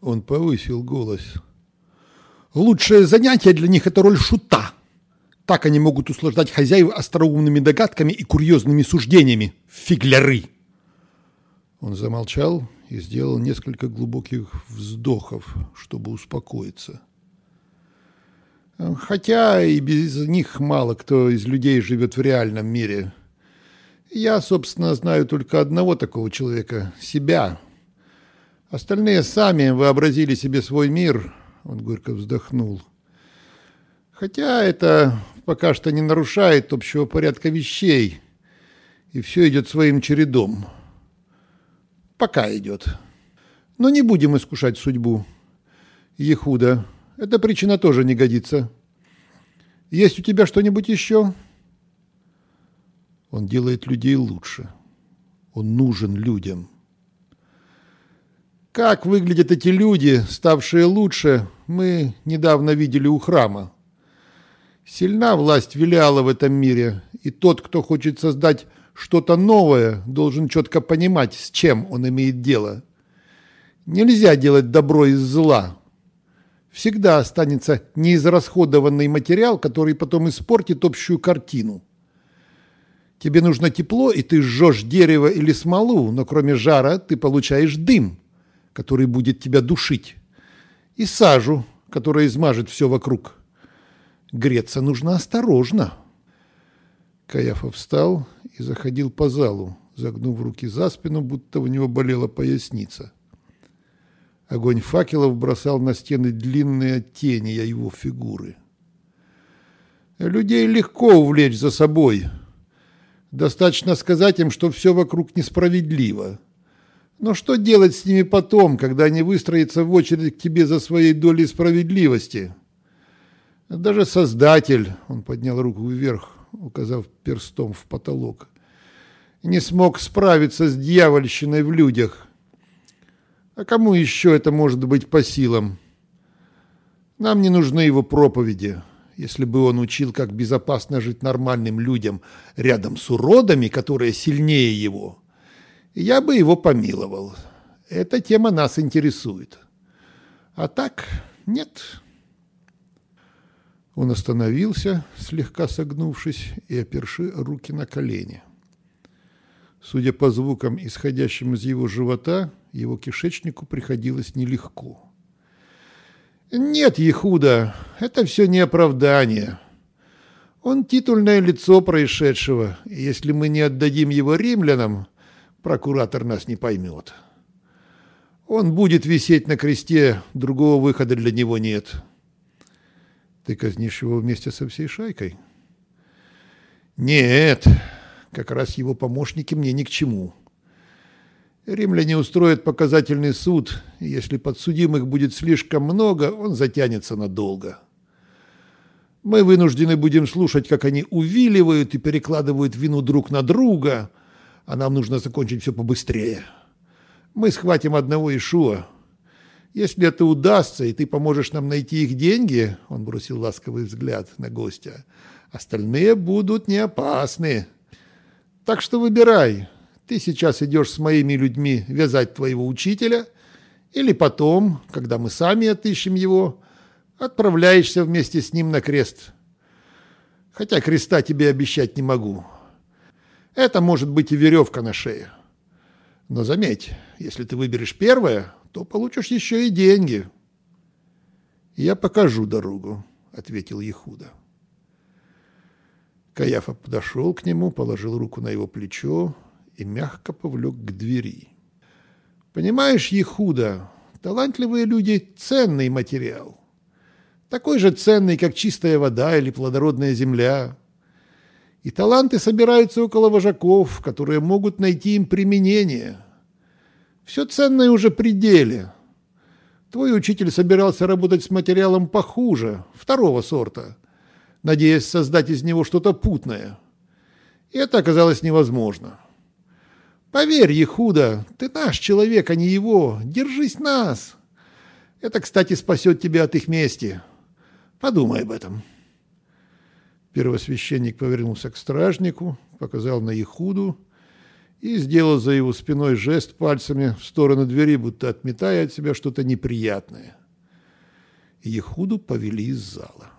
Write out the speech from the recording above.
Он повысил голос. Лучшее занятие для них – это роль шута. Так они могут услаждать хозяев остроумными догадками и курьезными суждениями. Фигляры! Он замолчал и сделал несколько глубоких вздохов, чтобы успокоиться. Хотя и без них мало кто из людей живет в реальном мире. Я, собственно, знаю только одного такого человека – себя. Остальные сами вообразили себе свой мир, он горько вздохнул. Хотя это пока что не нарушает общего порядка вещей, и все идет своим чередом. Пока идет. Но не будем искушать судьбу. Ехуда, эта причина тоже не годится. Есть у тебя что-нибудь еще? Он делает людей лучше. Он нужен людям. Как выглядят эти люди, ставшие лучше, мы недавно видели у храма. Сильна власть Велиала в этом мире, и тот, кто хочет создать что-то новое, должен четко понимать, с чем он имеет дело. Нельзя делать добро из зла. Всегда останется неизрасходованный материал, который потом испортит общую картину. Тебе нужно тепло, и ты жжешь дерево или смолу, но кроме жара ты получаешь дым, который будет тебя душить, и сажу, которая измажет все вокруг. Греться нужно осторожно. Каяфа встал и заходил по залу, загнув руки за спину, будто у него болела поясница. Огонь факелов бросал на стены длинные тени его фигуры. Людей легко увлечь за собой. Достаточно сказать им, что все вокруг несправедливо. Но что делать с ними потом, когда они выстроятся в очередь к тебе за своей долей справедливости – даже Создатель, он поднял руку вверх, указав перстом в потолок, не смог справиться с дьявольщиной в людях. А кому еще это может быть по силам? Нам не нужны его проповеди. Если бы он учил, как безопасно жить нормальным людям рядом с уродами, которые сильнее его, я бы его помиловал. Эта тема нас интересует. А так нет. Он остановился, слегка согнувшись и оперши руки на колени. Судя по звукам, исходящим из его живота, его кишечнику приходилось нелегко. «Нет, Ехуда, это все не оправдание. Он титульное лицо происшедшего, если мы не отдадим его римлянам, прокуратор нас не поймет. Он будет висеть на кресте, другого выхода для него нет». Ты казнишь его вместе со всей шайкой? Нет, как раз его помощники мне ни к чему. Римляне устроят показательный суд, и если подсудимых будет слишком много, он затянется надолго. Мы вынуждены будем слушать, как они увиливают и перекладывают вину друг на друга, а нам нужно закончить все побыстрее. Мы схватим одного Ишуа, если это удастся, и ты поможешь нам найти их деньги, он бросил ласковый взгляд на гостя, остальные будут не опасны. Так что выбирай. Ты сейчас идешь с моими людьми вязать твоего учителя, или потом, когда мы сами отыщем его, отправляешься вместе с ним на крест. Хотя креста тебе обещать не могу. Это может быть и веревка на шее. Но заметь, если ты выберешь первое, то получишь еще и деньги. Я покажу дорогу, ответил Ехуда. Каяфа подошел к нему, положил руку на его плечо и мягко повлек к двери. Понимаешь, Ехуда, талантливые люди – ценный материал. Такой же ценный, как чистая вода или плодородная земля. И таланты собираются около вожаков, которые могут найти им применение – все ценное уже при деле. Твой учитель собирался работать с материалом похуже, второго сорта, надеясь создать из него что-то путное. И это оказалось невозможно. Поверь, Ехуда, ты наш человек, а не его. Держись нас. Это, кстати, спасет тебя от их мести. Подумай об этом. Первосвященник повернулся к стражнику, показал на Ехуду и сделал за его спиной жест пальцами в сторону двери, будто отметая от себя что-то неприятное. Ехуду повели из зала.